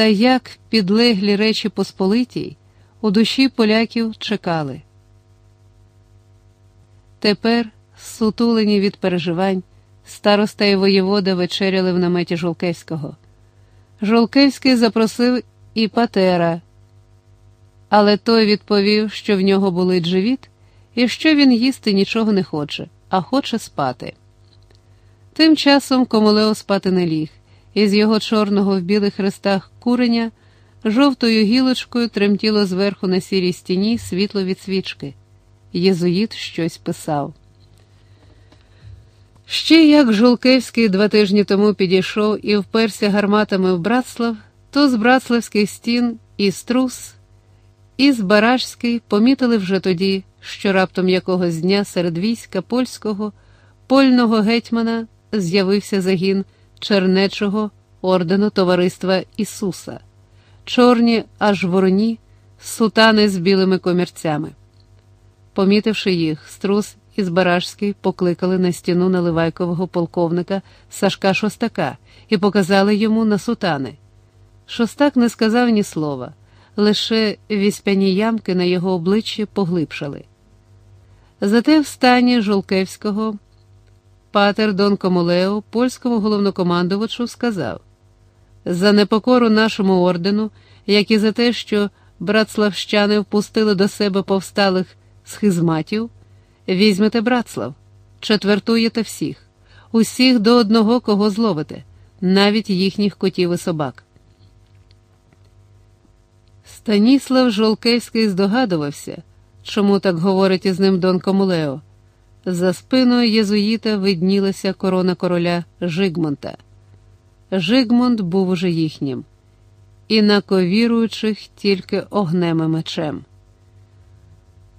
Та як підлеглі речі Посполитій, у душі поляків чекали. Тепер, сутулені від переживань, староста і воєвода вечеряли в наметі Жолкевського. Жолкевський запросив і Патера, але той відповів, що в нього болить живіт, і що він їсти нічого не хоче, а хоче спати. Тим часом Комолео спати не ліг, і з його чорного в білих хрестах куреня жовтою гілочкою тремтіло зверху на сірій стіні світло від свічки. Єзуїт щось писав. Ще як Жолкевський два тижні тому підійшов і вперся гарматами в Братслав, то з братславських стін і струс, і з Баражський помітили вже тоді, що раптом якогось дня серед війська польського, польного гетьмана з'явився загін чернечого ордену Товариства Ісуса, чорні аж вороні, сутани з білими комірцями. Помітивши їх, струс із Баражський покликали на стіну наливайкового полковника Сашка Шостака і показали йому на сутани. Шостак не сказав ні слова, лише віспяні ямки на його обличчі поглибшали. Зате в стані Жолкевського патер Дон Комолео польському головнокомандувачу сказав за непокору нашому ордену, як і за те, що братславщани впустили до себе повсталих схизматів, візьмете Братслав, четвертуєте всіх, усіх до одного, кого зловите, навіть їхніх котів і собак. Станіслав Жолкевський здогадувався, чому так говорить із ним Дон Комулео. За спиною єзуїта виднілася корона короля Жигмонта. Жигмонт був уже їхнім, і наковіруючих тільки огнем і мечем.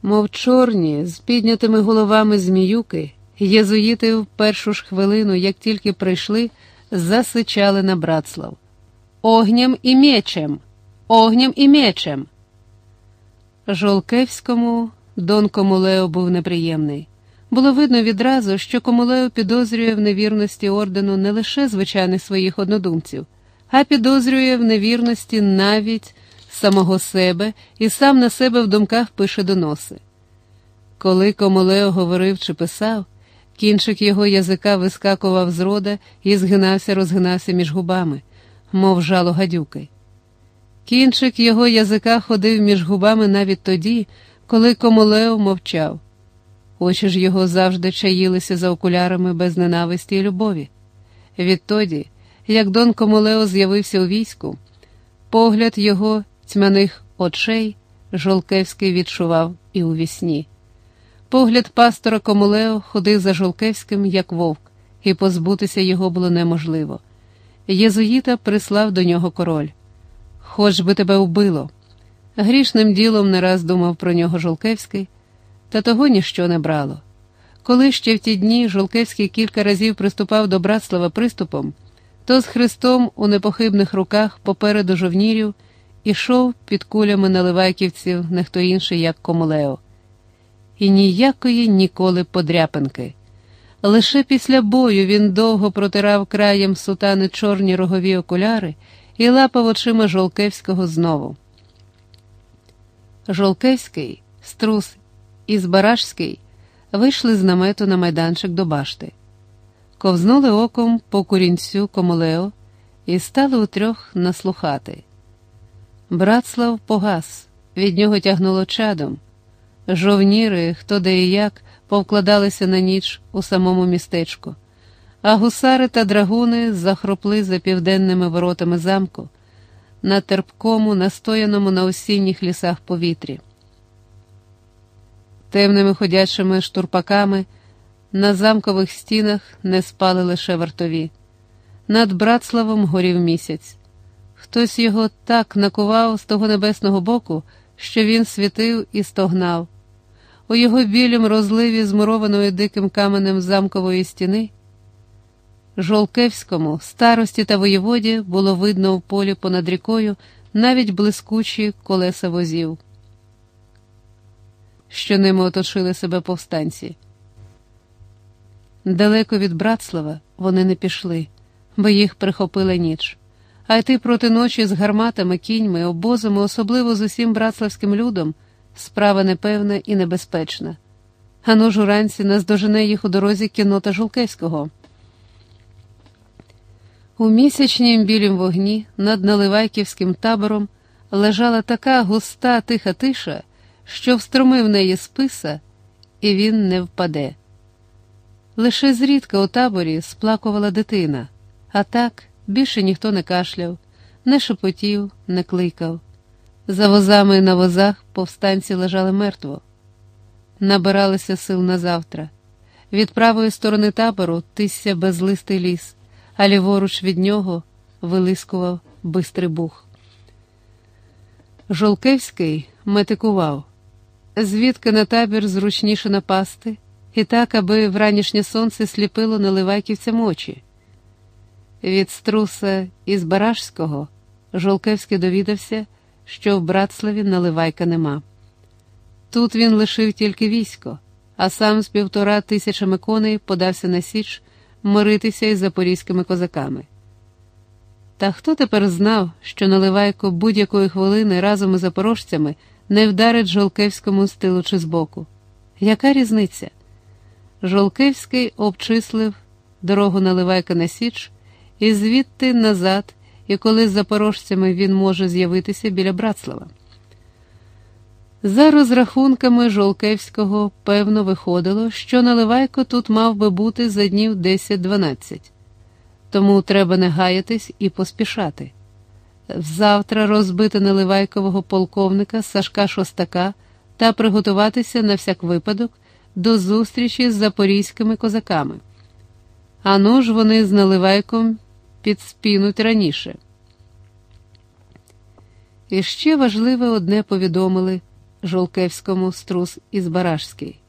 Мов чорні, з піднятими головами зміюки, єзуїти в першу ж хвилину, як тільки прийшли, засичали на Братслав. Огням і мечем, огням і мечем. Жолкевському Дон Комулео був неприємний. Було видно відразу, що Комулео підозрює в невірності ордену не лише звичайних своїх однодумців, а підозрює в невірності навіть самого себе і сам на себе в думках пише доноси. Коли Комулео говорив чи писав, кінчик його язика вискакував з рода і згинався, розгинався між губами, мов жало гадюки. Кінчик його язика ходив між губами навіть тоді, коли Комулео мовчав. Очі ж його завжди чаїлися за окулярами без ненависті і любові. Відтоді, як Дон Комулео з'явився у війську, погляд його тьмяних очей Жолкевський відчував і у вісні. Погляд пастора Комулео ходив за Жолкевським, як вовк, і позбутися його було неможливо. Єзуїта прислав до нього король. Хоч би тебе вбило. Грішним ділом не раз думав про нього Жолкевський, та того ніщо не брало. Коли ще в ті дні Жолкевський кілька разів приступав до Братслава приступом, то з Христом у непохибних руках попереду жовнірів ішов під кулями наливайківців не хто інший, як Комулео. І ніякої ніколи подряпинки. Лише після бою він довго протирав краєм сутани чорні рогові окуляри і лапав очима Жолкевського знову. Жолкевський, струс і Збаражський вийшли з намету на майданчик до башти, ковзнули оком по курінцю Комулео і стали утрьох наслухати. Братслав погас, від нього тягнуло чадом. Жовніри, хто де і як, повкладалися на ніч у самому містечку, а гусари та драгуни захропли за південними воротами замку, на терпкому, настояному на осінніх лісах повітрі. Темними ходячими штурпаками на замкових стінах не спали лише вартові. Над Братславом горів місяць. Хтось його так накував з того небесного боку, що він світив і стогнав. У його білім розливі, змурованої диким каменем замкової стіни. Жолкевському, старості та воєводі було видно в полі понад рікою навіть блискучі колеса возів, що ними оточили себе повстанці. Далеко від Братслава вони не пішли, бо їх прихопила ніч а йти проти ночі з гарматами, кіньми, обозами, особливо з усім братславським людом, справа непевна і небезпечна. Ану ж уранці наздожене їх у дорозі кінота Жулкевського. У місячнім білім вогні над Наливайківським табором лежала така густа тиха тиша, що встромив неї списа, і він не впаде. Лише зрідка у таборі сплакувала дитина, а так більше ніхто не кашляв, не шепотів, не кликав. За возами на возах повстанці лежали мертво, набиралися сил на завтра. Від правої сторони табору тисся безлистий ліс, а ліворуч від нього вилискував бистрий бух. Жолкевський метикував, звідки на табір зручніше напасти, і так, аби вранішнє сонце сліпило наливайківцям очі. Від струса із Барашського Жолкевський довідався, що в Братславі наливайка нема. Тут він лишив тільки військо, а сам з півтора тисячами коней подався на Січ миритися із запорізькими козаками. Та хто тепер знав, що наливайко будь-якої хвилини разом із запорожцями не вдарить Жолкевському з тилу чи збоку? Яка різниця? Жолкевський обчислив дорогу наливайка на Січ і звідти назад, і коли з запорожцями він може з'явитися біля Братслава. За розрахунками Жолкевського, певно, виходило, що наливайко тут мав би бути за днів 10-12. Тому треба не гаятись і поспішати. Завтра розбити наливайкового полковника Сашка Шостака та приготуватися на всяк випадок до зустрічі з запорізькими козаками. Ану ж вони з наливайком підспінуть раніше. І ще важливе одне повідомили Жолкевському струс із Барашський.